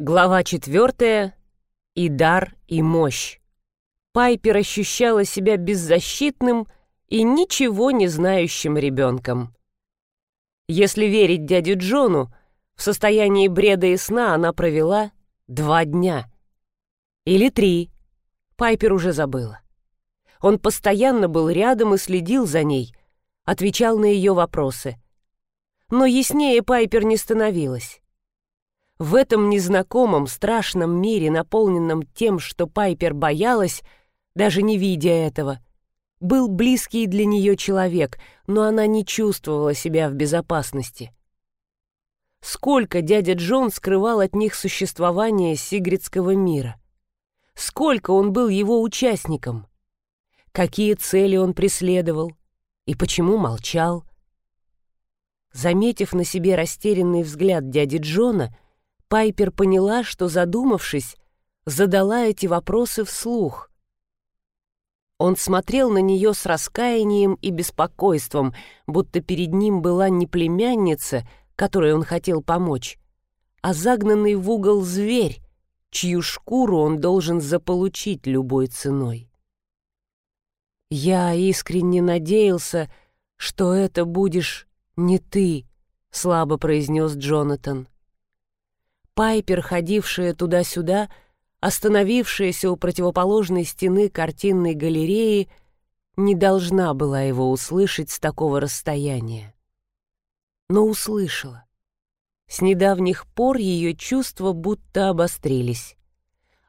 Глава четвертая. И дар, и мощь. Пайпер ощущала себя беззащитным и ничего не знающим ребенком. Если верить дяде Джону, в состоянии бреда и сна она провела два дня. Или три. Пайпер уже забыла. Он постоянно был рядом и следил за ней, отвечал на ее вопросы. Но яснее Пайпер не становилась. В этом незнакомом, страшном мире, наполненном тем, что Пайпер боялась, даже не видя этого, был близкий для нее человек, но она не чувствовала себя в безопасности. Сколько дядя Джон скрывал от них существование сигридского мира? Сколько он был его участником? Какие цели он преследовал? И почему молчал? Заметив на себе растерянный взгляд дяди Джона, Пайпер поняла, что, задумавшись, задала эти вопросы вслух. Он смотрел на нее с раскаянием и беспокойством, будто перед ним была не племянница, которой он хотел помочь, а загнанный в угол зверь, чью шкуру он должен заполучить любой ценой. «Я искренне надеялся, что это будешь не ты», — слабо произнес Джонатан. Пайпер, ходившая туда-сюда, остановившаяся у противоположной стены картинной галереи, не должна была его услышать с такого расстояния. Но услышала. С недавних пор ее чувства будто обострились.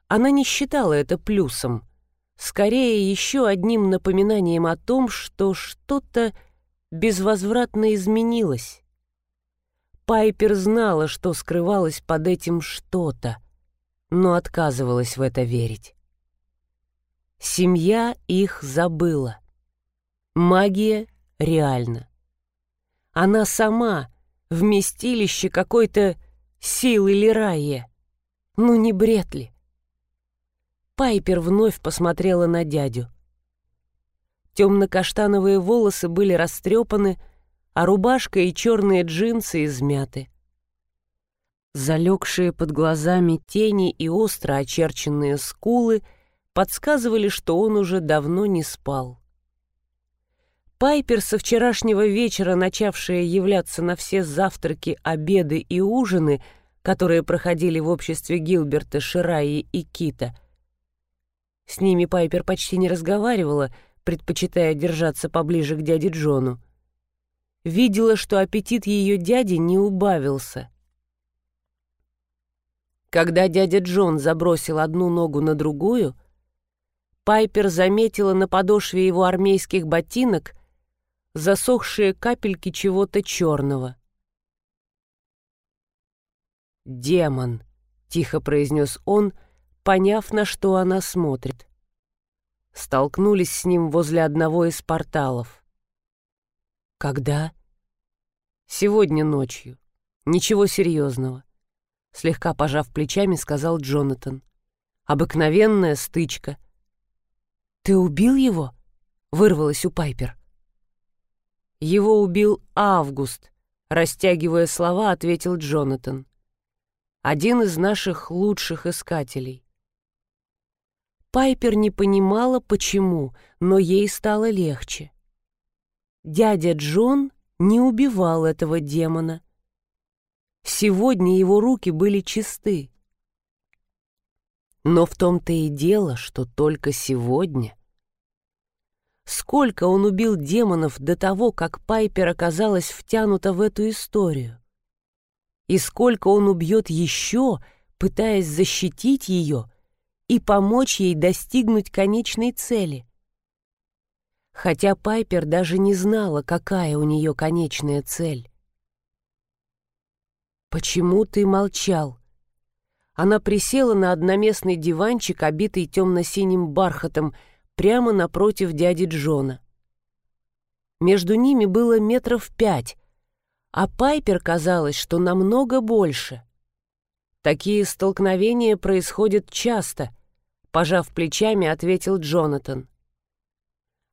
Она не считала это плюсом, скорее еще одним напоминанием о том, что что-то безвозвратно изменилось. Пайпер знала, что скрывалось под этим что-то, но отказывалась в это верить. Семья их забыла. Магия реальна. Она сама — вместилище какой-то силы Лирайя. Ну не бред ли? Пайпер вновь посмотрела на дядю. Темно-каштановые волосы были растрепаны, а рубашка и черные джинсы измяты. Залегшие под глазами тени и остро очерченные скулы подсказывали, что он уже давно не спал. Пайпер, со вчерашнего вечера начавшая являться на все завтраки, обеды и ужины, которые проходили в обществе Гилберта, Шираи и Кита. С ними Пайпер почти не разговаривала, предпочитая держаться поближе к дяде Джону видела, что аппетит ее дяди не убавился. Когда дядя Джон забросил одну ногу на другую, Пайпер заметила на подошве его армейских ботинок засохшие капельки чего-то черного. «Демон», — тихо произнес он, поняв, на что она смотрит. Столкнулись с ним возле одного из порталов. «Когда?» «Сегодня ночью. Ничего серьезного», — слегка пожав плечами, сказал Джонатан. «Обыкновенная стычка». «Ты убил его?» — вырвалась у Пайпер. «Его убил Август», — растягивая слова, ответил Джонатан. «Один из наших лучших искателей». Пайпер не понимала, почему, но ей стало легче. Дядя Джон не убивал этого демона. Сегодня его руки были чисты. Но в том-то и дело, что только сегодня. Сколько он убил демонов до того, как Пайпер оказалась втянута в эту историю? И сколько он убьет еще, пытаясь защитить ее и помочь ей достигнуть конечной цели? Хотя Пайпер даже не знала, какая у нее конечная цель. «Почему ты молчал?» Она присела на одноместный диванчик, обитый темно-синим бархатом, прямо напротив дяди Джона. Между ними было метров пять, а Пайпер казалось, что намного больше. Такие столкновения происходят часто, пожав плечами, ответил Джонатан.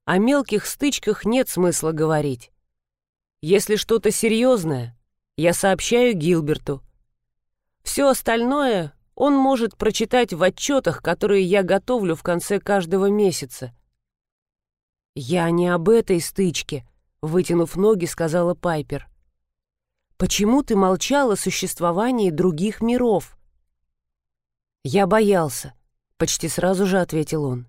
О мелких стычках нет смысла говорить. Если что-то серьезное, я сообщаю Гилберту. Все остальное он может прочитать в отчетах, которые я готовлю в конце каждого месяца. «Я не об этой стычке», — вытянув ноги, сказала Пайпер. «Почему ты молчал о существовании других миров?» «Я боялся», — почти сразу же ответил он.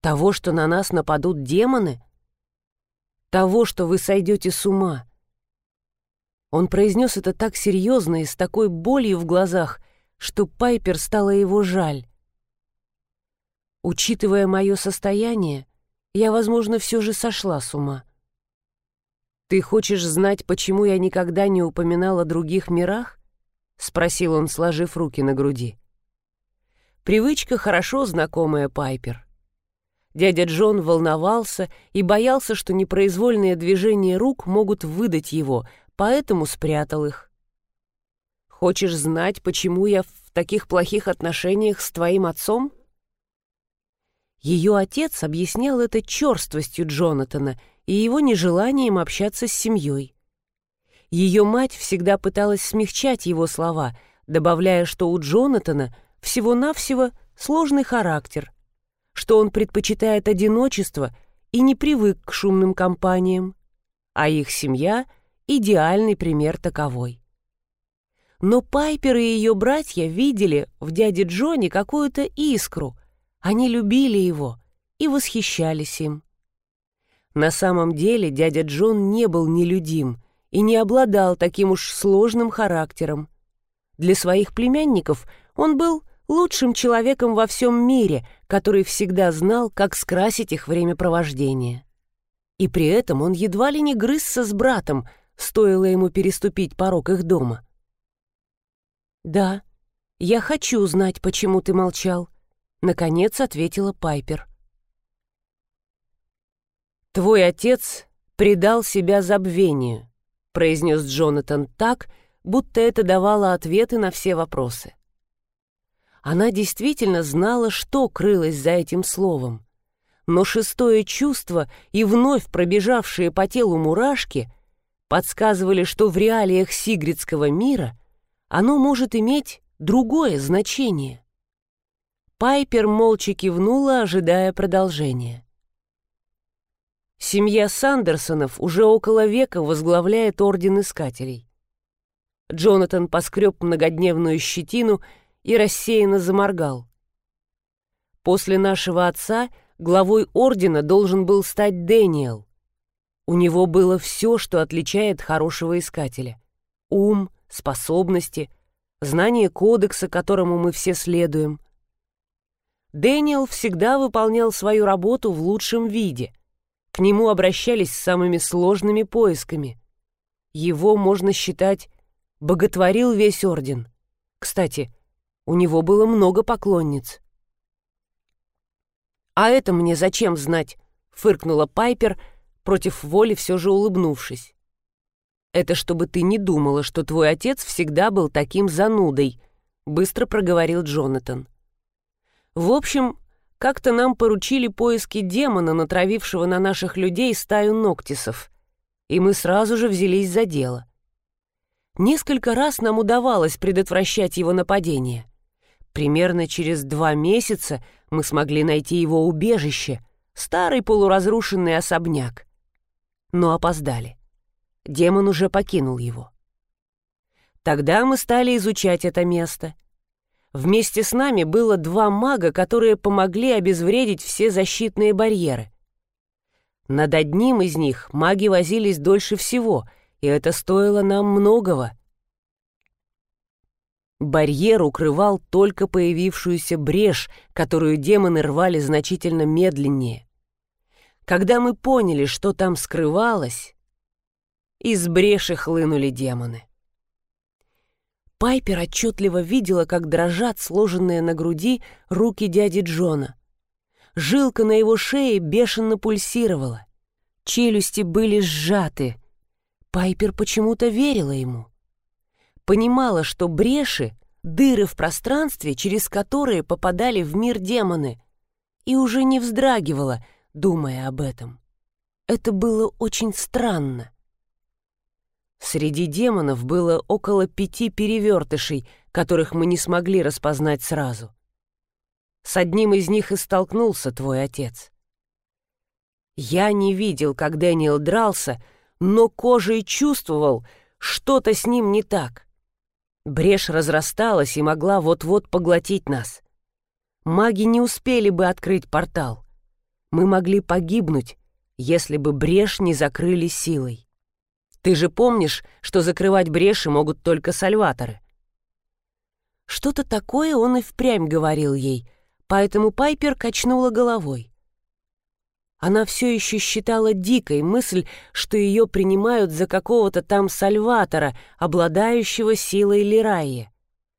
«Того, что на нас нападут демоны? Того, что вы сойдете с ума?» Он произнес это так серьезно и с такой болью в глазах, что Пайпер стало его жаль. Учитывая мое состояние, я, возможно, все же сошла с ума. «Ты хочешь знать, почему я никогда не упоминал о других мирах?» — спросил он, сложив руки на груди. Привычка хорошо знакомая Пайпер. Дядя Джон волновался и боялся, что непроизвольные движения рук могут выдать его, поэтому спрятал их. «Хочешь знать, почему я в таких плохих отношениях с твоим отцом?» Ее отец объяснял это черствостью Джонатана и его нежеланием общаться с семьей. Ее мать всегда пыталась смягчать его слова, добавляя, что у Джонатана всего-навсего сложный характер, что он предпочитает одиночество и не привык к шумным компаниям, а их семья — идеальный пример таковой. Но Пайпер и ее братья видели в дяде Джоне какую-то искру — они любили его и восхищались им. На самом деле дядя Джон не был нелюдим и не обладал таким уж сложным характером. Для своих племянников он был лучшим человеком во всем мире, который всегда знал, как скрасить их времяпровождение. И при этом он едва ли не грызся с братом, стоило ему переступить порог их дома. «Да, я хочу знать, почему ты молчал», Наконец ответила Пайпер. «Твой отец предал себя забвению», — произнес Джонатан так, будто это давало ответы на все вопросы. Она действительно знала, что крылось за этим словом. Но шестое чувство и вновь пробежавшие по телу мурашки подсказывали, что в реалиях сигридского мира оно может иметь другое значение. Пайпер молча кивнула, ожидая продолжения. Семья Сандерсонов уже около века возглавляет Орден Искателей. Джонатан поскреб многодневную щетину и рассеянно заморгал. После нашего отца главой Ордена должен был стать Дэниел. У него было все, что отличает хорошего Искателя. Ум, способности, знание кодекса, которому мы все следуем — Дэниел всегда выполнял свою работу в лучшем виде. К нему обращались с самыми сложными поисками. Его, можно считать, боготворил весь орден. Кстати, у него было много поклонниц. «А это мне зачем знать?» — фыркнула Пайпер, против воли все же улыбнувшись. «Это чтобы ты не думала, что твой отец всегда был таким занудой», — быстро проговорил Джонатан. В общем, как-то нам поручили поиски демона, натравившего на наших людей стаю ноктисов, и мы сразу же взялись за дело. Несколько раз нам удавалось предотвращать его нападение. Примерно через два месяца мы смогли найти его убежище, старый полуразрушенный особняк. Но опоздали. Демон уже покинул его. Тогда мы стали изучать это место — Вместе с нами было два мага, которые помогли обезвредить все защитные барьеры. Над одним из них маги возились дольше всего, и это стоило нам многого. Барьер укрывал только появившуюся брешь, которую демоны рвали значительно медленнее. Когда мы поняли, что там скрывалось, из бреши хлынули демоны. Пайпер отчетливо видела, как дрожат сложенные на груди руки дяди Джона. Жилка на его шее бешено пульсировала. Челюсти были сжаты. Пайпер почему-то верила ему. Понимала, что бреши — дыры в пространстве, через которые попадали в мир демоны, и уже не вздрагивала, думая об этом. Это было очень странно. Среди демонов было около пяти перевертышей, которых мы не смогли распознать сразу. С одним из них и столкнулся твой отец. Я не видел, как Дэниел дрался, но кожей чувствовал, что-то с ним не так. Брешь разрасталась и могла вот-вот поглотить нас. Маги не успели бы открыть портал. Мы могли погибнуть, если бы брешь не закрыли силой. Ты же помнишь, что закрывать бреши могут только сальваторы. Что-то такое он и впрямь говорил ей, поэтому Пайпер качнула головой. Она все еще считала дикой мысль, что ее принимают за какого-то там сальватора, обладающего силой Лираи,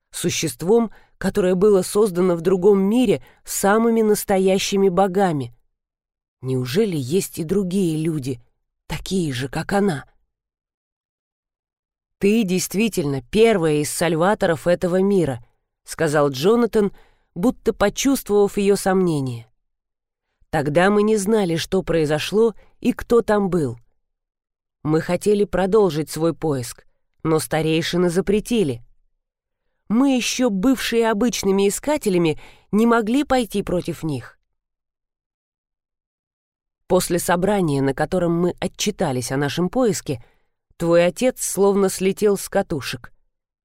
существом, которое было создано в другом мире самыми настоящими богами. Неужели есть и другие люди, такие же, как она? «Ты действительно первая из сальваторов этого мира», — сказал Джонатан, будто почувствовав ее сомнение. Тогда мы не знали, что произошло и кто там был. Мы хотели продолжить свой поиск, но старейшины запретили. Мы, еще бывшие обычными искателями, не могли пойти против них. После собрания, на котором мы отчитались о нашем поиске, твой отец словно слетел с катушек.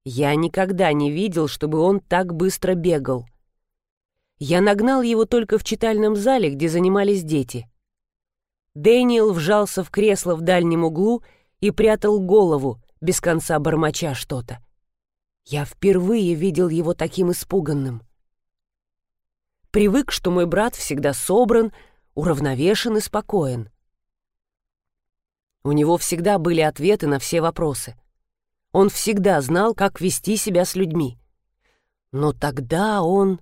Я никогда не видел, чтобы он так быстро бегал. Я нагнал его только в читальном зале, где занимались дети. Дэниел вжался в кресло в дальнем углу и прятал голову, без конца бормоча что-то. Я впервые видел его таким испуганным. Привык, что мой брат всегда собран, уравновешен и спокоен. У него всегда были ответы на все вопросы. Он всегда знал, как вести себя с людьми. Но тогда он...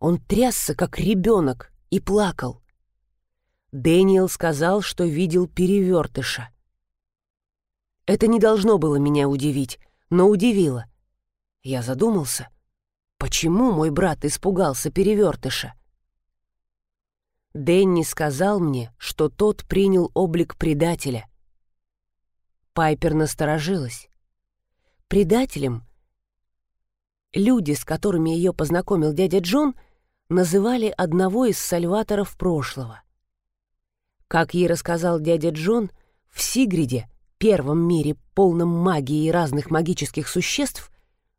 Он трясся, как ребенок, и плакал. Дэниел сказал, что видел перевертыша. Это не должно было меня удивить, но удивило. Я задумался, почему мой брат испугался перевертыша? Дэнни сказал мне, что тот принял облик предателя. Пайпер насторожилась. Предателем люди, с которыми ее познакомил дядя Джон — называли одного из сальваторов прошлого. Как ей рассказал дядя Джон, в Сигриде, первом мире, полном магии и разных магических существ,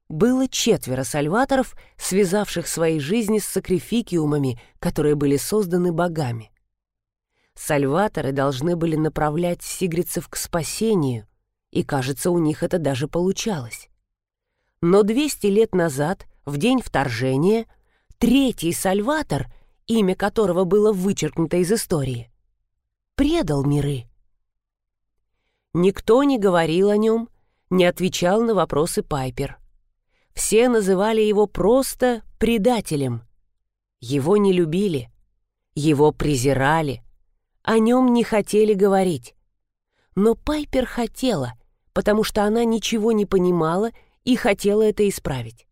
было четверо сальваторов, связавших свои жизни с сакрификиумами, которые были созданы богами. Сальваторы должны были направлять сигрицев к спасению, и, кажется, у них это даже получалось. Но 200 лет назад, в день вторжения, Третий Сальватор, имя которого было вычеркнуто из истории, предал миры. Никто не говорил о нем, не отвечал на вопросы Пайпер. Все называли его просто предателем. Его не любили, его презирали, о нем не хотели говорить. Но Пайпер хотела, потому что она ничего не понимала и хотела это исправить.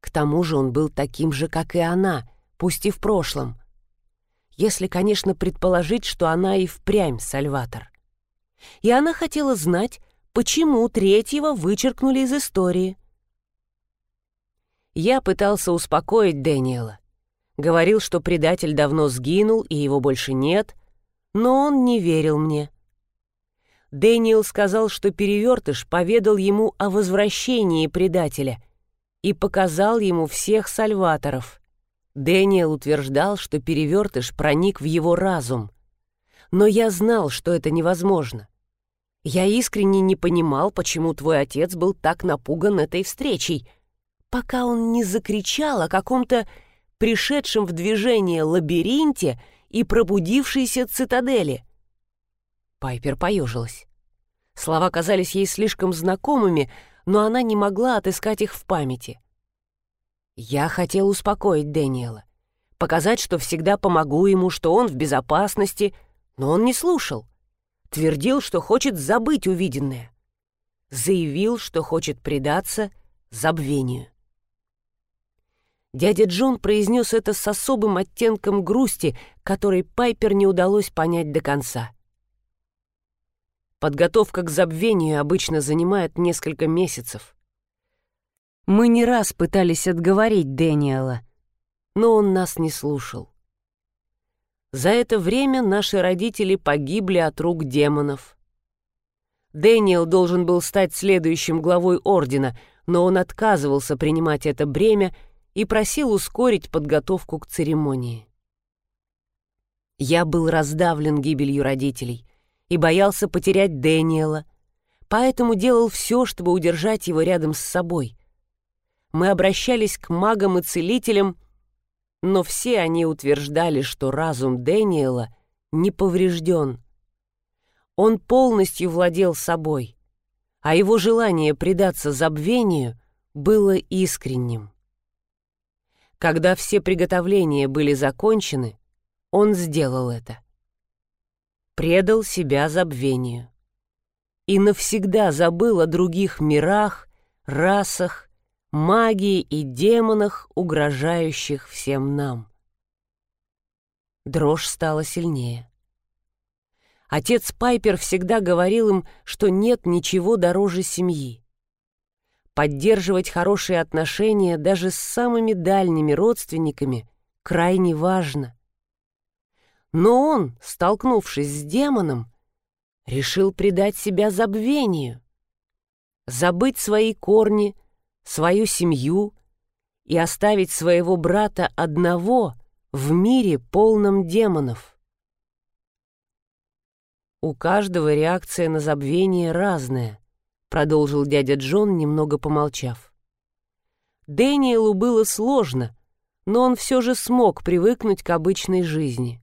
К тому же он был таким же, как и она, пусть и в прошлом. Если, конечно, предположить, что она и впрямь Сальватор. И она хотела знать, почему третьего вычеркнули из истории. Я пытался успокоить Дэниела. Говорил, что предатель давно сгинул и его больше нет, но он не верил мне. Дэниел сказал, что перевертыш поведал ему о возвращении предателя и показал ему всех сальваторов. Дэниел утверждал, что перевертыш проник в его разум. Но я знал, что это невозможно. Я искренне не понимал, почему твой отец был так напуган этой встречей, пока он не закричал о каком-то пришедшем в движение лабиринте и пробудившейся цитадели. Пайпер поежилась. Слова казались ей слишком знакомыми, но она не могла отыскать их в памяти. Я хотел успокоить Дэниела, показать, что всегда помогу ему, что он в безопасности, но он не слушал. Твердил, что хочет забыть увиденное. Заявил, что хочет предаться забвению. Дядя Джон произнес это с особым оттенком грусти, который Пайпер не удалось понять до конца. Подготовка к забвению обычно занимает несколько месяцев. Мы не раз пытались отговорить Дэниела, но он нас не слушал. За это время наши родители погибли от рук демонов. Дэниел должен был стать следующим главой Ордена, но он отказывался принимать это бремя и просил ускорить подготовку к церемонии. Я был раздавлен гибелью родителей и боялся потерять Дэниела, поэтому делал все, чтобы удержать его рядом с собой. Мы обращались к магам и целителям, но все они утверждали, что разум Дэниела не поврежден. Он полностью владел собой, а его желание предаться забвению было искренним. Когда все приготовления были закончены, он сделал это предал себя забвению. И навсегда забыл о других мирах, расах, магии и демонах, угрожающих всем нам. Дрожь стала сильнее. Отец Пайпер всегда говорил им, что нет ничего дороже семьи. Поддерживать хорошие отношения даже с самыми дальними родственниками крайне важно. Но он, столкнувшись с демоном, решил предать себя забвению, забыть свои корни, свою семью и оставить своего брата одного в мире полном демонов. «У каждого реакция на забвение разная», — продолжил дядя Джон, немного помолчав. Дэниелу было сложно, но он все же смог привыкнуть к обычной жизни.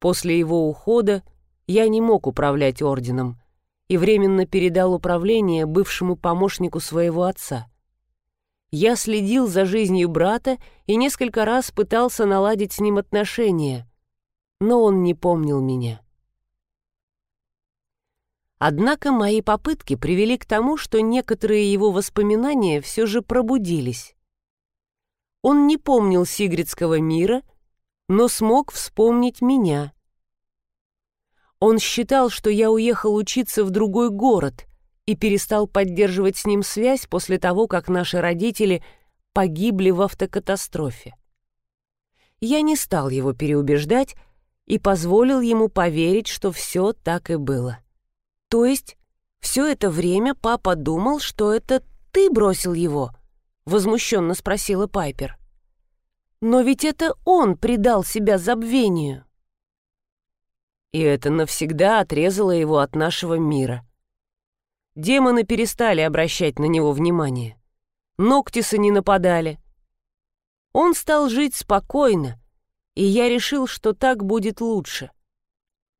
После его ухода я не мог управлять орденом и временно передал управление бывшему помощнику своего отца. Я следил за жизнью брата и несколько раз пытался наладить с ним отношения, но он не помнил меня. Однако мои попытки привели к тому, что некоторые его воспоминания все же пробудились. Он не помнил Сигридского мира — но смог вспомнить меня. Он считал, что я уехал учиться в другой город и перестал поддерживать с ним связь после того, как наши родители погибли в автокатастрофе. Я не стал его переубеждать и позволил ему поверить, что все так и было. То есть все это время папа думал, что это ты бросил его? Возмущенно спросила Пайпер. Но ведь это он предал себя забвению. И это навсегда отрезало его от нашего мира. Демоны перестали обращать на него внимание. Ноктисы не нападали. Он стал жить спокойно, и я решил, что так будет лучше.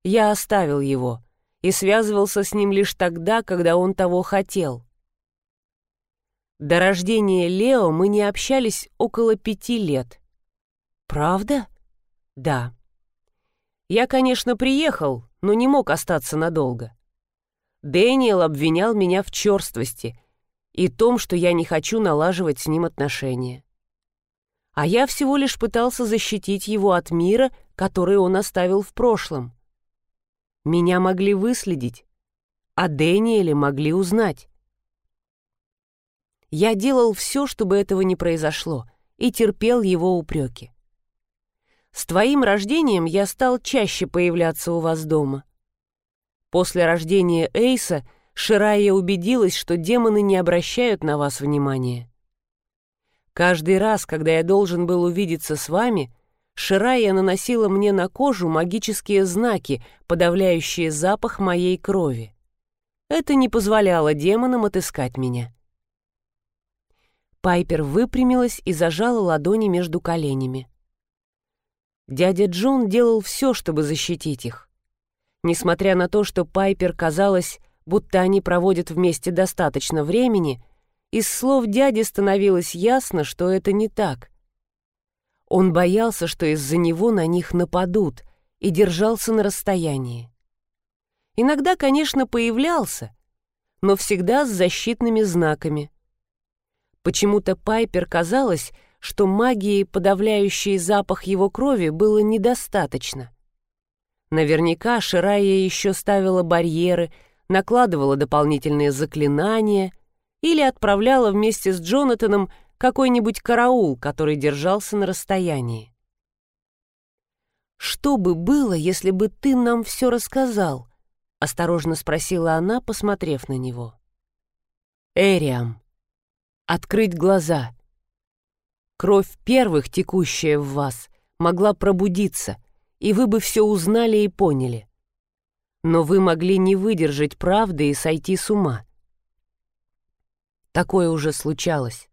Я оставил его и связывался с ним лишь тогда, когда он того хотел. До рождения Лео мы не общались около пяти лет. «Правда?» «Да». Я, конечно, приехал, но не мог остаться надолго. Дэниел обвинял меня в черствости и том, что я не хочу налаживать с ним отношения. А я всего лишь пытался защитить его от мира, который он оставил в прошлом. Меня могли выследить, а Дэниеле могли узнать. Я делал все, чтобы этого не произошло, и терпел его упреки. С твоим рождением я стал чаще появляться у вас дома. После рождения Эйса Ширая убедилась, что демоны не обращают на вас внимания. Каждый раз, когда я должен был увидеться с вами, Ширая наносила мне на кожу магические знаки, подавляющие запах моей крови. Это не позволяло демонам отыскать меня. Пайпер выпрямилась и зажала ладони между коленями. Дядя Джон делал все, чтобы защитить их. Несмотря на то, что Пайпер казалось, будто они проводят вместе достаточно времени, из слов дяди становилось ясно, что это не так. Он боялся, что из-за него на них нападут, и держался на расстоянии. Иногда, конечно, появлялся, но всегда с защитными знаками. Почему-то Пайпер казалось, что магии, подавляющей запах его крови, было недостаточно. Наверняка Ширая еще ставила барьеры, накладывала дополнительные заклинания или отправляла вместе с Джонатаном какой-нибудь караул, который держался на расстоянии. «Что бы было, если бы ты нам все рассказал?» — осторожно спросила она, посмотрев на него. «Эриам, открыть глаза. Кровь первых, текущая в вас, могла пробудиться, и вы бы все узнали и поняли. Но вы могли не выдержать правды и сойти с ума. Такое уже случалось.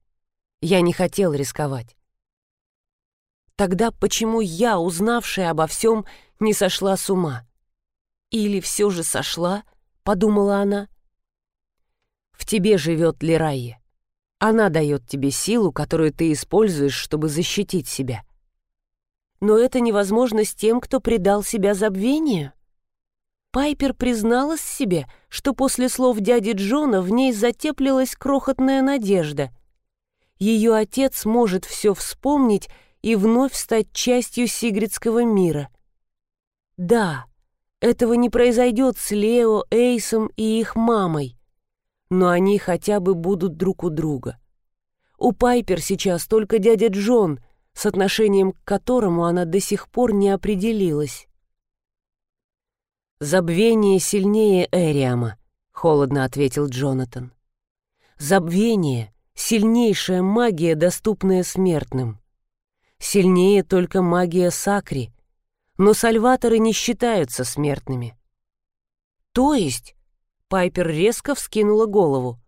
Я не хотел рисковать. Тогда почему я, узнавшая обо всем, не сошла с ума? Или все же сошла, подумала она. В тебе живет Лирайя. Она дает тебе силу, которую ты используешь, чтобы защитить себя но это невозможно с тем, кто предал себя забвению. Пайпер призналась себе, что после слов дяди Джона в ней затеплилась крохотная надежда. Ее отец может все вспомнить и вновь стать частью сигридского мира. Да, этого не произойдет с Лео, Эйсом и их мамой, но они хотя бы будут друг у друга. У Пайпер сейчас только дядя Джон — с отношением к которому она до сих пор не определилась. «Забвение сильнее Эриама», — холодно ответил Джонатан. «Забвение — сильнейшая магия, доступная смертным. Сильнее только магия Сакри, но сальваторы не считаются смертными». «То есть?» — Пайпер резко вскинула голову.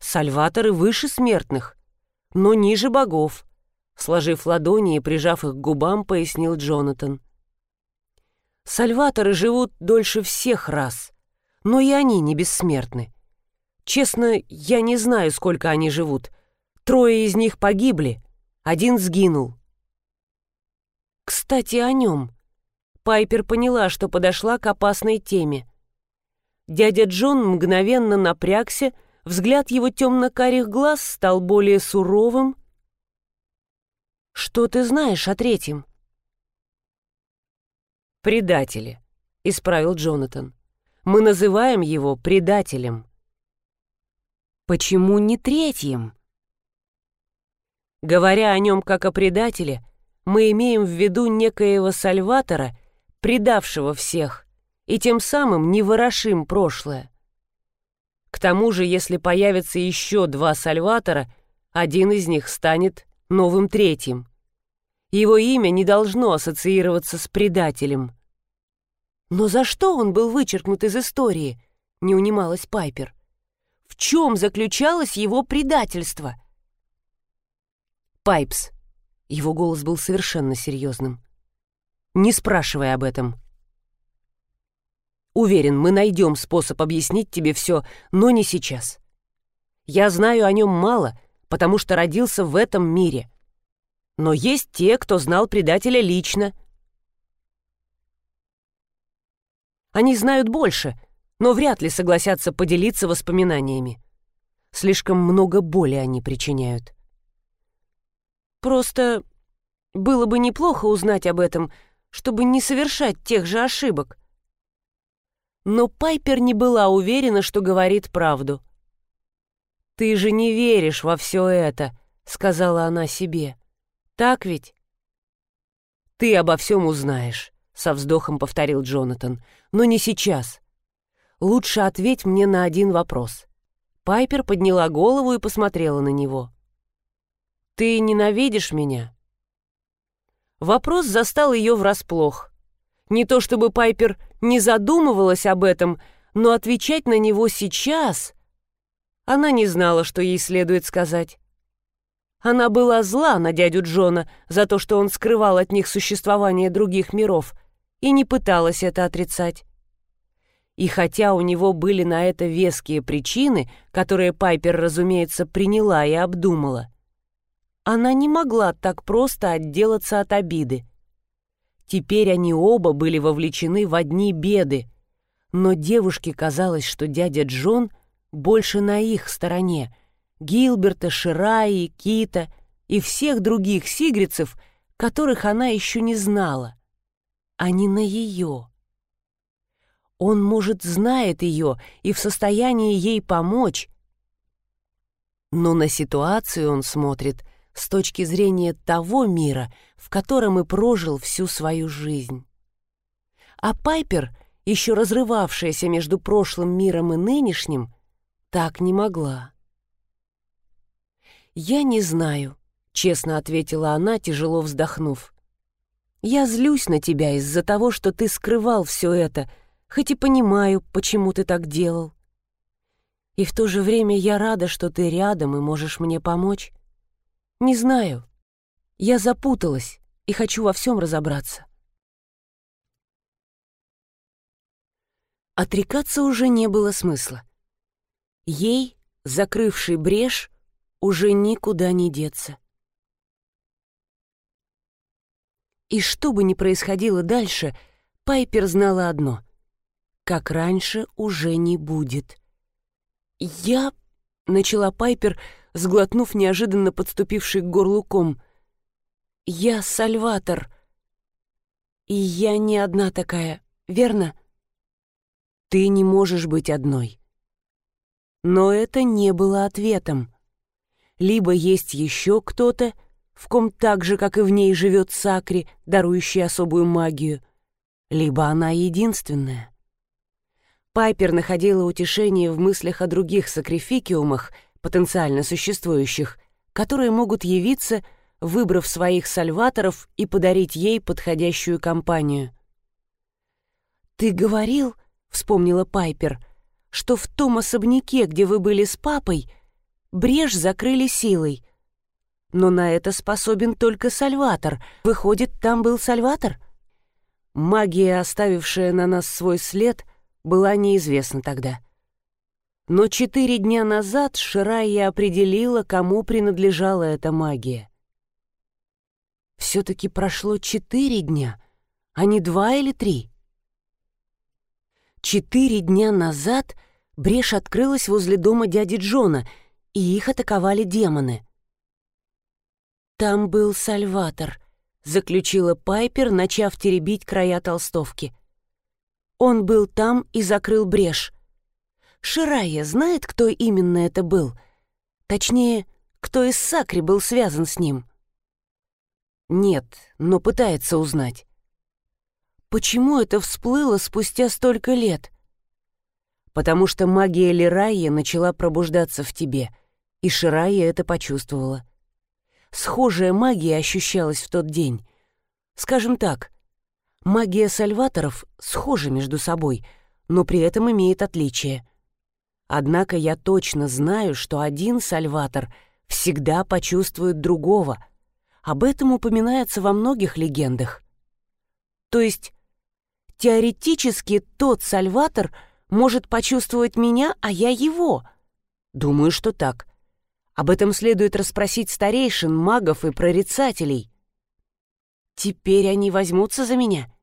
«Сальваторы выше смертных, но ниже богов, Сложив ладони и прижав их к губам, пояснил Джонатан. «Сальваторы живут дольше всех раз, но и они не бессмертны. Честно, я не знаю, сколько они живут. Трое из них погибли, один сгинул». «Кстати, о нем». Пайпер поняла, что подошла к опасной теме. Дядя Джон мгновенно напрягся, взгляд его темно-карих глаз стал более суровым, что ты знаешь о третьем?» «Предатели», — исправил Джонатан. «Мы называем его предателем». «Почему не третьим?» Говоря о нем как о предателе, мы имеем в виду некоего Сальватора, предавшего всех, и тем самым не ворошим прошлое. К тому же, если появится еще два Сальватора, один из них станет новым третьим. Его имя не должно ассоциироваться с предателем. «Но за что он был вычеркнут из истории?» — не унималась Пайпер. «В чем заключалось его предательство?» «Пайпс». Его голос был совершенно серьезным. «Не спрашивай об этом». «Уверен, мы найдем способ объяснить тебе все, но не сейчас. Я знаю о нем мало, потому что родился в этом мире. Но есть те, кто знал предателя лично. Они знают больше, но вряд ли согласятся поделиться воспоминаниями. Слишком много боли они причиняют. Просто было бы неплохо узнать об этом, чтобы не совершать тех же ошибок. Но Пайпер не была уверена, что говорит правду. «Ты же не веришь во все это», — сказала она себе. «Так ведь?» «Ты обо всем узнаешь», — со вздохом повторил Джонатан. «Но не сейчас. Лучше ответь мне на один вопрос». Пайпер подняла голову и посмотрела на него. «Ты ненавидишь меня?» Вопрос застал ее врасплох. Не то чтобы Пайпер не задумывалась об этом, но отвечать на него сейчас она не знала, что ей следует сказать. Она была зла на дядю Джона за то, что он скрывал от них существование других миров, и не пыталась это отрицать. И хотя у него были на это веские причины, которые Пайпер, разумеется, приняла и обдумала, она не могла так просто отделаться от обиды. Теперь они оба были вовлечены в одни беды, но девушке казалось, что дядя Джон — больше на их стороне, Гилберта, Шираи, Кита и всех других сигрицев, которых она еще не знала, а не на ее. Он, может, знает ее и в состоянии ей помочь. Но на ситуацию он смотрит с точки зрения того мира, в котором и прожил всю свою жизнь. А Пайпер, еще разрывавшаяся между прошлым миром и нынешним, так не могла. «Я не знаю», — честно ответила она, тяжело вздохнув. «Я злюсь на тебя из-за того, что ты скрывал все это, хоть и понимаю, почему ты так делал. И в то же время я рада, что ты рядом и можешь мне помочь. Не знаю. Я запуталась и хочу во всем разобраться. Отрекаться уже не было смысла. Ей, закрывшей брешь, уже никуда не деться. И что бы ни происходило дальше, Пайпер знала одно — как раньше уже не будет. «Я...» — начала Пайпер, сглотнув неожиданно подступивший к горлу ком. «Я Сальватор. И я не одна такая, верно?» «Ты не можешь быть одной». Но это не было ответом. Либо есть еще кто-то, в ком так же, как и в ней, живет Сакри, дарующий особую магию, либо она единственная. Пайпер находила утешение в мыслях о других сакрификиумах, потенциально существующих, которые могут явиться, выбрав своих сальваторов и подарить ей подходящую компанию. «Ты говорил, — вспомнила Пайпер, — что в том особняке, где вы были с папой, брешь закрыли силой. Но на это способен только Сальватор. Выходит, там был Сальватор?» Магия, оставившая на нас свой след, была неизвестна тогда. Но четыре дня назад Ширайя определила, кому принадлежала эта магия. Все-таки прошло четыре дня, а не два или три. Четыре дня назад брешь открылась возле дома дяди Джона, и их атаковали демоны. «Там был Сальватор», — заключила Пайпер, начав теребить края толстовки. «Он был там и закрыл брешь. Ширая знает, кто именно это был? Точнее, кто из Сакри был связан с ним? Нет, но пытается узнать. Почему это всплыло спустя столько лет? Потому что магия Лирайя начала пробуждаться в тебе, и Ширая это почувствовала. Схожая магия ощущалась в тот день. Скажем так, магия сальваторов схожа между собой, но при этом имеет отличия — Однако я точно знаю, что один сальватор всегда почувствует другого. Об этом упоминается во многих легендах. То есть, теоретически тот сальватор может почувствовать меня, а я его. Думаю, что так. Об этом следует расспросить старейшин, магов и прорицателей. Теперь они возьмутся за меня.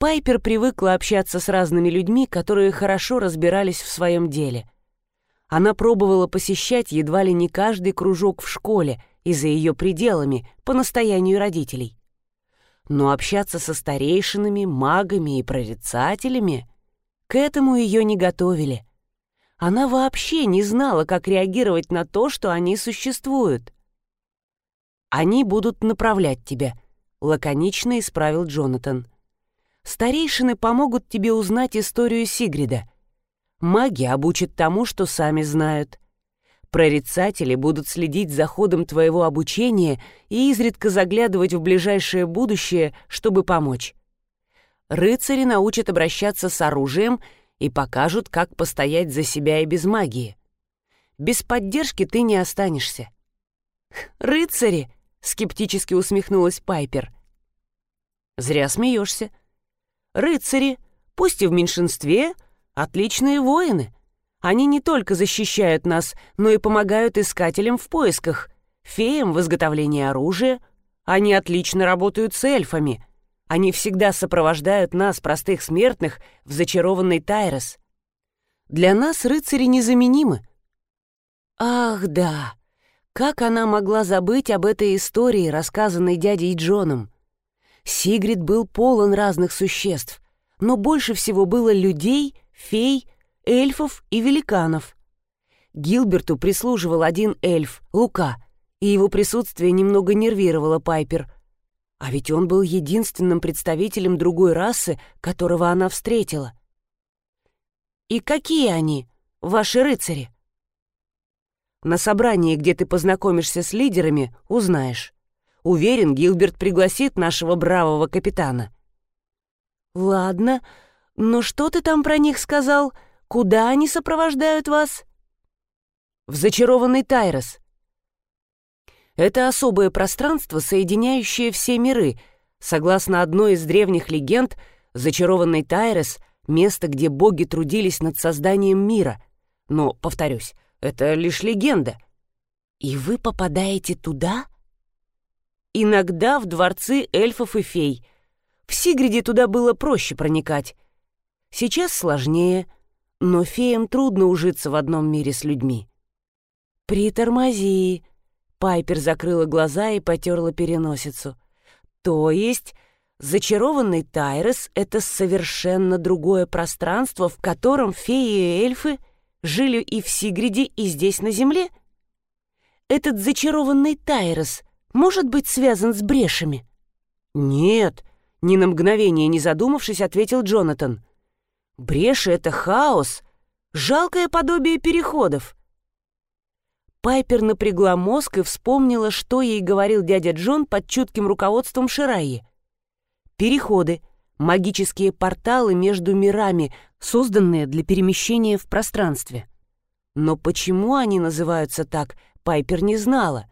Пайпер привыкла общаться с разными людьми, которые хорошо разбирались в своем деле. Она пробовала посещать едва ли не каждый кружок в школе и за ее пределами по настоянию родителей. Но общаться со старейшинами, магами и прорицателями к этому ее не готовили. Она вообще не знала, как реагировать на то, что они существуют. «Они будут направлять тебя», — лаконично исправил Джонатан. Старейшины помогут тебе узнать историю Сигрида. Маги обучат тому, что сами знают. Прорицатели будут следить за ходом твоего обучения и изредка заглядывать в ближайшее будущее, чтобы помочь. Рыцари научат обращаться с оружием и покажут, как постоять за себя и без магии. Без поддержки ты не останешься. «Рыцари!» — скептически усмехнулась Пайпер. «Зря смеешься. Рыцари, пусть и в меньшинстве, отличные воины. Они не только защищают нас, но и помогают искателям в поисках, феям в изготовлении оружия. Они отлично работают с эльфами. Они всегда сопровождают нас, простых смертных, в зачарованный Тайрос. Для нас рыцари незаменимы. Ах, да! Как она могла забыть об этой истории, рассказанной дядей Джоном? Сигрид был полон разных существ, но больше всего было людей, фей, эльфов и великанов. Гилберту прислуживал один эльф, Лука, и его присутствие немного нервировало Пайпер. А ведь он был единственным представителем другой расы, которого она встретила. «И какие они, ваши рыцари?» «На собрании, где ты познакомишься с лидерами, узнаешь. Уверен, Гилберт пригласит нашего бравого капитана». «Ладно, но что ты там про них сказал? Куда они сопровождают вас?» «В зачарованный Тайрос. Это особое пространство, соединяющее все миры. Согласно одной из древних легенд, зачарованный Тайрес — место, где боги трудились над созданием мира. Но, повторюсь, это лишь легенда. И вы попадаете туда? Иногда в дворцы эльфов и фей — в Сигриде туда было проще проникать. Сейчас сложнее, но феям трудно ужиться в одном мире с людьми. «Притормози!» Пайпер закрыла глаза и потерла переносицу. «То есть зачарованный Тайрес — это совершенно другое пространство, в котором феи и эльфы жили и в Сигриде, и здесь на Земле? Этот зачарованный Тайрес может быть связан с брешами?» «Нет», ни на мгновение не задумавшись, ответил Джонатан. «Бреши — это хаос, жалкое подобие переходов». Пайпер напрягла мозг и вспомнила, что ей говорил дядя Джон под чутким руководством Шираи. Переходы, магические порталы между мирами, созданные для перемещения в пространстве. Но почему они называются так, Пайпер не знала.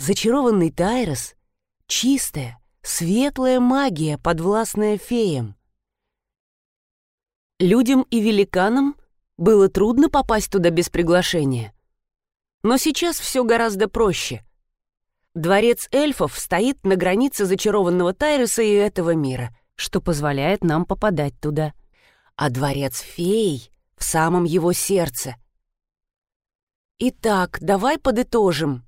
Зачарованный Тайрос — чистая, Светлая магия, подвластная феям. Людям и великанам было трудно попасть туда без приглашения. Но сейчас все гораздо проще. Дворец эльфов стоит на границе зачарованного Тайруса и этого мира, что позволяет нам попадать туда. А дворец фей в самом его сердце. Итак, давай подытожим.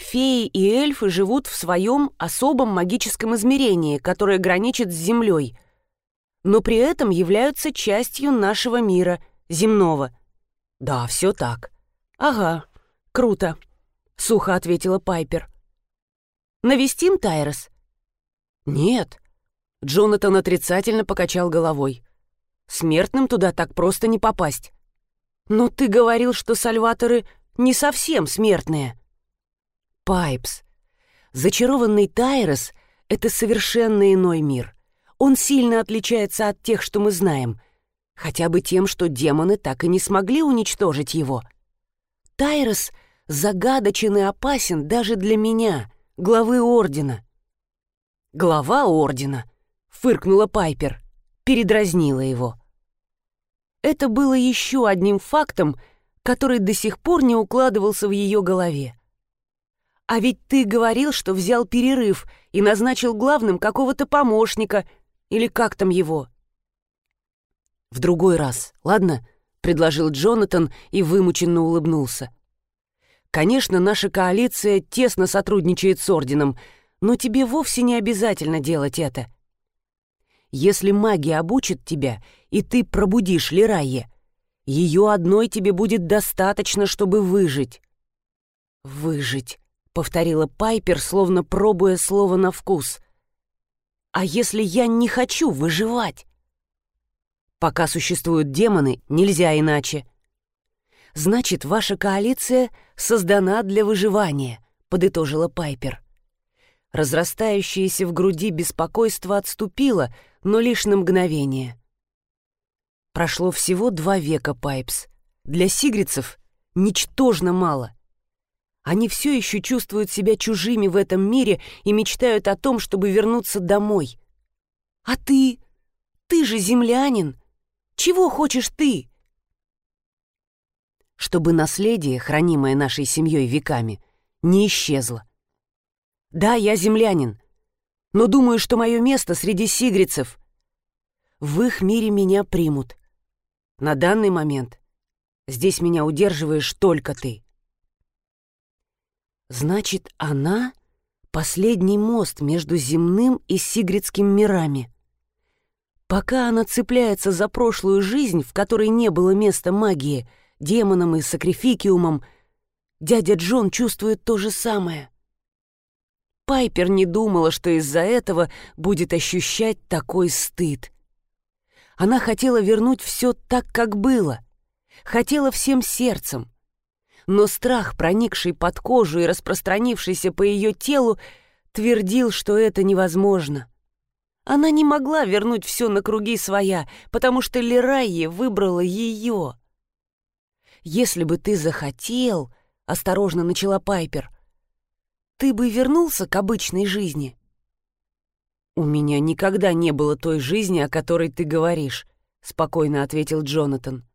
Феи и эльфы живут в своем особом магическом измерении, которое граничит с Землей, но при этом являются частью нашего мира, земного. Да, все так. Ага, круто, сухо ответила Пайпер. Навестим Тайрос? Нет. Джонатан отрицательно покачал головой. Смертным туда так просто не попасть. Но ты говорил, что сальваторы не совсем смертные. Пайпс. Зачарованный Тайрос — это совершенно иной мир. Он сильно отличается от тех, что мы знаем, хотя бы тем, что демоны так и не смогли уничтожить его. Тайрос загадочен и опасен даже для меня, главы Ордена. «Глава Ордена», — фыркнула Пайпер, передразнила его. Это было еще одним фактом, который до сих пор не укладывался в ее голове. «А ведь ты говорил, что взял перерыв и назначил главным какого-то помощника, или как там его?» «В другой раз, ладно?» — предложил Джонатан и вымученно улыбнулся. «Конечно, наша коалиция тесно сотрудничает с Орденом, но тебе вовсе не обязательно делать это. Если магия обучит тебя, и ты пробудишь Лерайе, ее одной тебе будет достаточно, чтобы выжить». «Выжить», — повторила Пайпер, словно пробуя слово на вкус. «А если я не хочу выживать?» «Пока существуют демоны, нельзя иначе». «Значит, ваша коалиция создана для выживания», — подытожила Пайпер. Разрастающееся в груди беспокойство отступило, но лишь на мгновение. Прошло всего два века, Пайпс. Для сигрицев ничтожно мало — они все еще чувствуют себя чужими в этом мире и мечтают о том, чтобы вернуться домой. А ты? Ты же землянин. Чего хочешь ты? Чтобы наследие, хранимое нашей семьей веками, не исчезло. Да, я землянин, но думаю, что мое место среди сигрицев. В их мире меня примут. На данный момент здесь меня удерживаешь только ты. Значит, она — последний мост между земным и сигридским мирами. Пока она цепляется за прошлую жизнь, в которой не было места магии, демонам и сакрификиумам, дядя Джон чувствует то же самое. Пайпер не думала, что из-за этого будет ощущать такой стыд. Она хотела вернуть все так, как было. Хотела всем сердцем. Но страх, проникший под кожу и распространившийся по ее телу, твердил, что это невозможно. Она не могла вернуть все на круги своя, потому что Лерайе выбрала ее. «Если бы ты захотел», — осторожно начала Пайпер, — «ты бы вернулся к обычной жизни». «У меня никогда не было той жизни, о которой ты говоришь», — спокойно ответил Джонатан.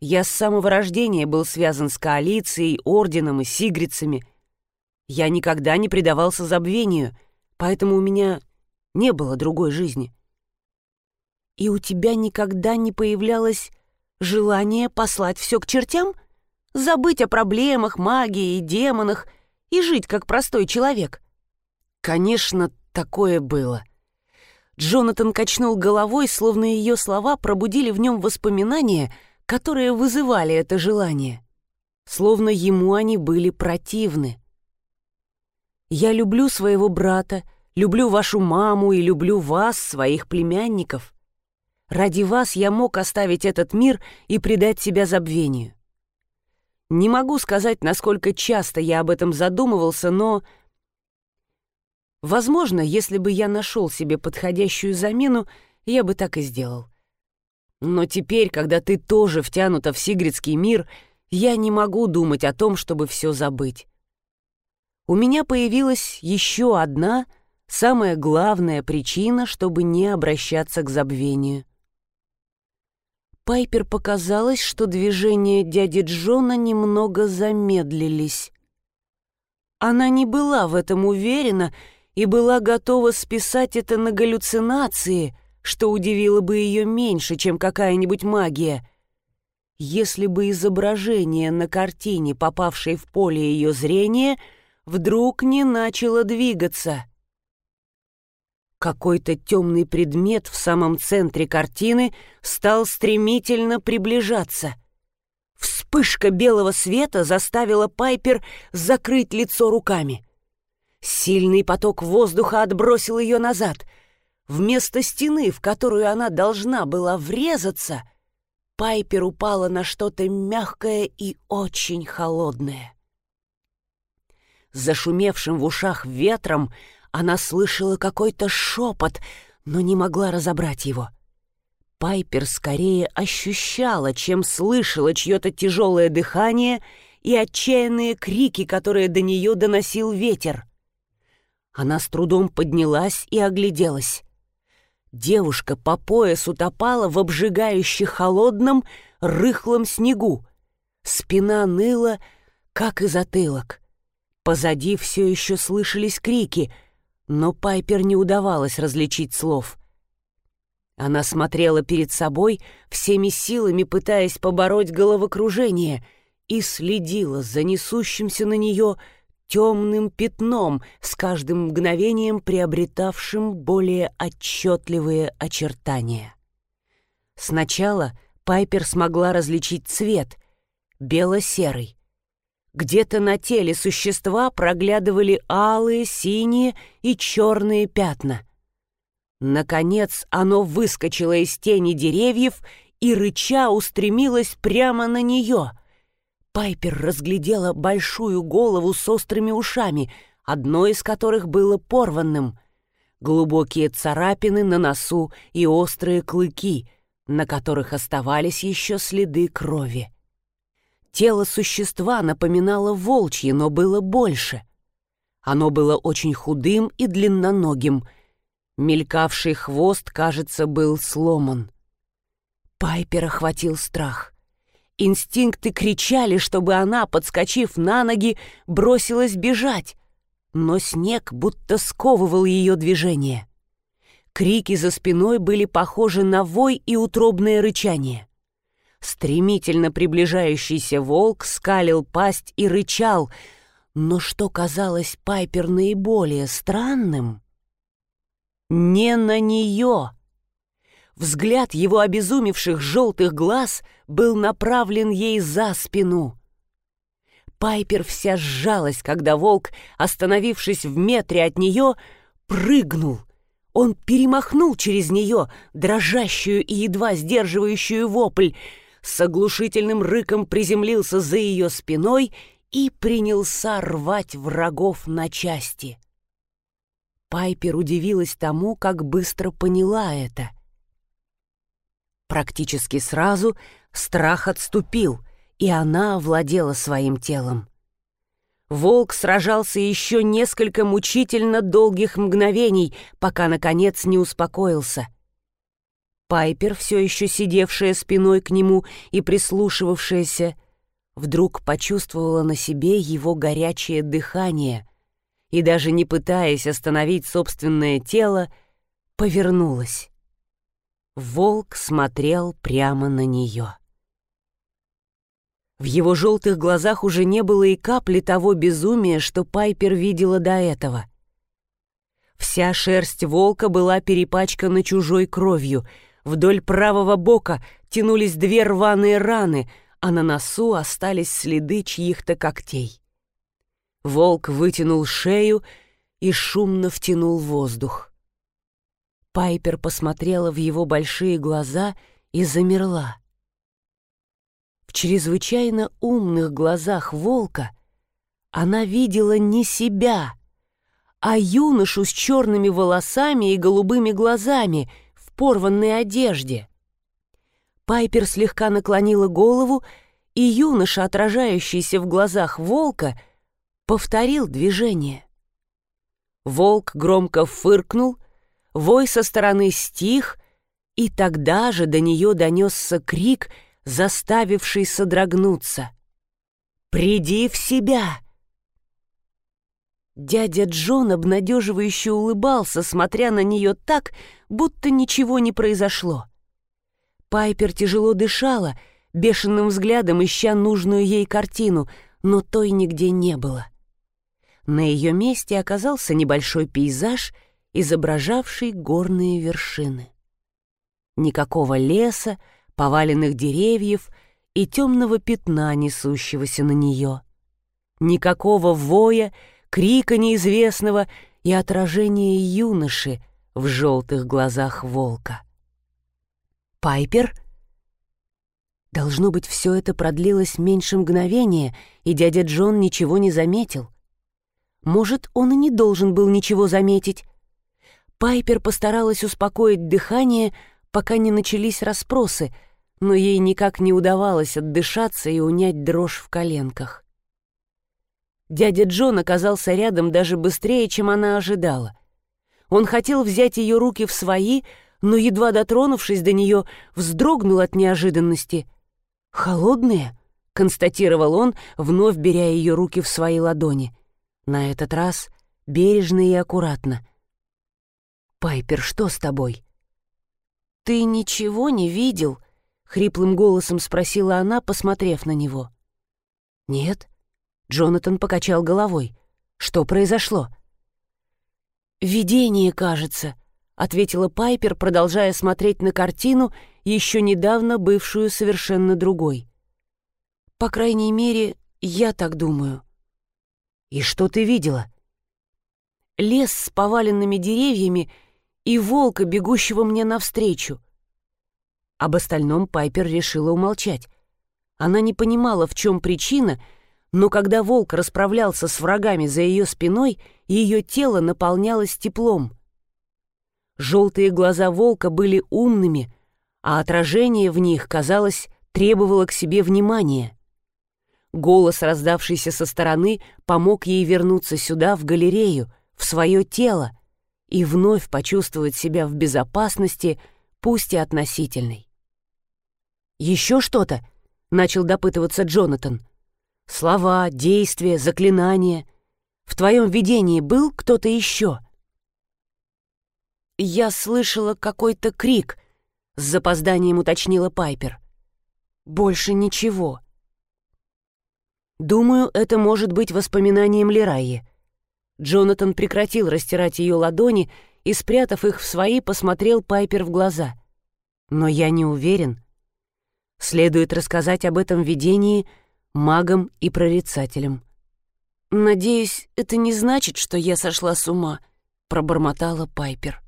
«Я с самого рождения был связан с коалицией, орденом и сигрицами. Я никогда не предавался забвению, поэтому у меня не было другой жизни. И у тебя никогда не появлялось желание послать все к чертям? Забыть о проблемах, магии и демонах и жить как простой человек? Конечно, такое было. Джонатан качнул головой, словно ее слова пробудили в нем воспоминания, которые вызывали это желание. Словно ему они были противны. «Я люблю своего брата», Люблю вашу маму и люблю вас, своих племянников. Ради вас я мог оставить этот мир и предать себя забвению. Не могу сказать, насколько часто я об этом задумывался, но... Возможно, если бы я нашел себе подходящую замену, я бы так и сделал. Но теперь, когда ты тоже втянута в сигридский мир, я не могу думать о том, чтобы все забыть. У меня появилась еще одна — самая главная причина, чтобы не обращаться к забвению. Пайпер показалось, что движения дяди Джона немного замедлились. Она не была в этом уверена и была готова списать это на галлюцинации, что удивило бы ее меньше, чем какая-нибудь магия. Если бы изображение на картине, попавшей в поле ее зрения, вдруг не начало двигаться — какой-то темный предмет в самом центре картины стал стремительно приближаться. Вспышка белого света заставила Пайпер закрыть лицо руками. Сильный поток воздуха отбросил ее назад. Вместо стены, в которую она должна была врезаться, Пайпер упала на что-то мягкое и очень холодное. Зашумевшим в ушах ветром она слышала какой-то шепот, но не могла разобрать его. Пайпер скорее ощущала, чем слышала чье-то тяжелое дыхание и отчаянные крики, которые до нее доносил ветер. Она с трудом поднялась и огляделась. Девушка по пояс утопала в обжигающе холодном, рыхлом снегу. Спина ныла, как и затылок. Позади все еще слышались крики — но Пайпер не удавалось различить слов. Она смотрела перед собой, всеми силами пытаясь побороть головокружение, и следила за несущимся на нее темным пятном, с каждым мгновением приобретавшим более отчетливые очертания. Сначала Пайпер смогла различить цвет — бело-серый. Где-то на теле существа проглядывали алые, синие и черные пятна. Наконец оно выскочило из тени деревьев и, рыча, устремилось прямо на нее. Пайпер разглядела большую голову с острыми ушами, одно из которых было порванным. Глубокие царапины на носу и острые клыки, на которых оставались еще следы крови. Тело существа напоминало волчье, но было больше. Оно было очень худым и длинноногим. Мелькавший хвост, кажется, был сломан. Пайпер охватил страх. Инстинкты кричали, чтобы она, подскочив на ноги, бросилась бежать. Но снег будто сковывал ее движение. Крики за спиной были похожи на вой и утробное рычание. Стремительно приближающийся волк скалил пасть и рычал, но что казалось Пайпер наиболее странным — не на нее. Взгляд его обезумевших желтых глаз был направлен ей за спину. Пайпер вся сжалась, когда волк, остановившись в метре от нее, прыгнул. Он перемахнул через нее, дрожащую и едва сдерживающую вопль, с оглушительным рыком приземлился за ее спиной и принялся рвать врагов на части. Пайпер удивилась тому, как быстро поняла это. Практически сразу страх отступил, и она овладела своим телом. Волк сражался еще несколько мучительно долгих мгновений, пока, наконец, не успокоился. Пайпер, все еще сидевшая спиной к нему и прислушивавшаяся, вдруг почувствовала на себе его горячее дыхание и, даже не пытаясь остановить собственное тело, повернулась. Волк смотрел прямо на нее. В его желтых глазах уже не было и капли того безумия, что Пайпер видела до этого. Вся шерсть волка была перепачкана чужой кровью. Вдоль правого бока тянулись две рваные раны, а на носу остались следы чьих-то когтей. Волк вытянул шею и шумно втянул воздух. Пайпер посмотрела в его большие глаза и замерла. В чрезвычайно умных глазах волка она видела не себя, а юношу с черными волосами и голубыми глазами в порванной одежде. Пайпер слегка наклонила голову, и юноша, отражающийся в глазах волка, повторил движение. Волк громко фыркнул, вой со стороны стих, и тогда же до нее донесся крик — заставивший содрогнуться. «Приди в себя!» Дядя Джон обнадеживающе улыбался, смотря на нее так, будто ничего не произошло. Пайпер тяжело дышала, бешеным взглядом ища нужную ей картину, но той нигде не было. На ее месте оказался небольшой пейзаж, изображавший горные вершины. Никакого леса, поваленных деревьев и темного пятна, несущегося на нее. Никакого воя, крика неизвестного и отражения юноши в желтых глазах волка. «Пайпер?» Должно быть, все это продлилось меньше мгновения, и дядя Джон ничего не заметил. Может, он и не должен был ничего заметить. Пайпер постаралась успокоить дыхание, пока не начались расспросы — но ей никак не удавалось отдышаться и унять дрожь в коленках. Дядя Джон оказался рядом даже быстрее, чем она ожидала. Он хотел взять ее руки в свои, но, едва дотронувшись до нее, вздрогнул от неожиданности. «Холодные?» — констатировал он, вновь беря ее руки в свои ладони. На этот раз бережно и аккуратно. «Пайпер, что с тобой?» «Ты ничего не видел?» — хриплым голосом спросила она, посмотрев на него. «Нет». Джонатан покачал головой. «Что произошло?» «Видение, кажется», — ответила Пайпер, продолжая смотреть на картину, еще недавно бывшую совершенно другой. «По крайней мере, я так думаю». «И что ты видела?» «Лес с поваленными деревьями и волка, бегущего мне навстречу», об остальном Пайпер решила умолчать. Она не понимала, в чем причина, но когда волк расправлялся с врагами за ее спиной, ее тело наполнялось теплом. Желтые глаза волка были умными, а отражение в них, казалось, требовало к себе внимания. Голос, раздавшийся со стороны, помог ей вернуться сюда, в галерею, в свое тело, и вновь почувствовать себя в безопасности, пусть и относительной. «Еще что-то?» — начал допытываться Джонатан. «Слова, действия, заклинания. В твоем видении был кто-то еще?» «Я слышала какой-то крик», — с запозданием уточнила Пайпер. «Больше ничего». «Думаю, это может быть воспоминанием Лираи». Джонатан прекратил растирать ее ладони и, спрятав их в свои, посмотрел Пайпер в глаза. Но я не уверен. Следует рассказать об этом видении магам и прорицателям. «Надеюсь, это не значит, что я сошла с ума», — пробормотала Пайпер.